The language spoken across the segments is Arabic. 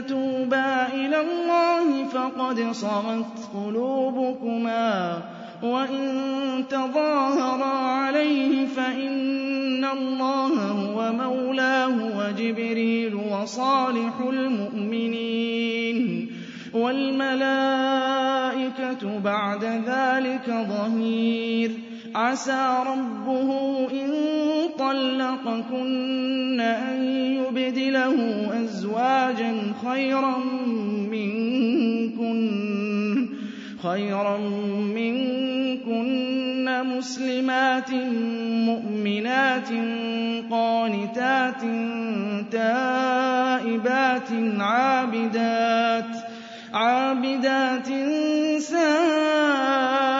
تَتُوبَا إِلَى اللَّهِ فَقَدْ صَغَتْ قُلُوبُكُمَا ۖ وَإِن تَظَاهَرَا عَلَيْهِ فَإِنَّ اللَّهَ هُوَ مَوْلَاهُ وَجِبْرِيلُ وَصَالِحُ الْمُؤْمِنِينَ وَالْمَلَائِكَةُ بَعْدَ ذَٰلِكَ ظَهِيرٌ عَسَىٰ رَبُّهُ إِن طَلَّقَكُنَّ أَن يُبْدِلَهُ أَزْوَاجًا خَيْرًا مِّنكُنَّ مُسْلِمَاتٍ مُّؤْمِنَاتٍ قَانِتَاتٍ تَائِبَاتٍ عَابِدَاتٍ سَائِحَاتٍ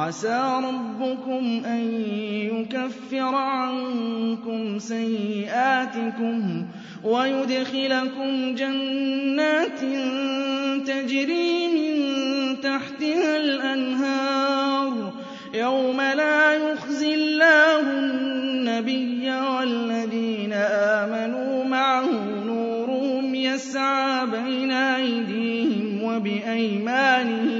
عَسَىٰ رَبُّكُمْ أَن يُكَفِّرَ عَنكُمْ سَيِّئَاتِكُمْ وَيُدْخِلَكُمْ جَنَّاتٍ تَجْرِي مِن تَحْتِهَا الْأَنْهَارُ يَوْمَ لَا يُخْزِي اللَّهُ النَّبِيَّ وَالَّذِينَ آمَنُوا مَعَهُ نُورُهُمْ يَسْعَىٰ بَيْنَ أَيْدِيهِمْ وَبِأَيْمَانِهِمْ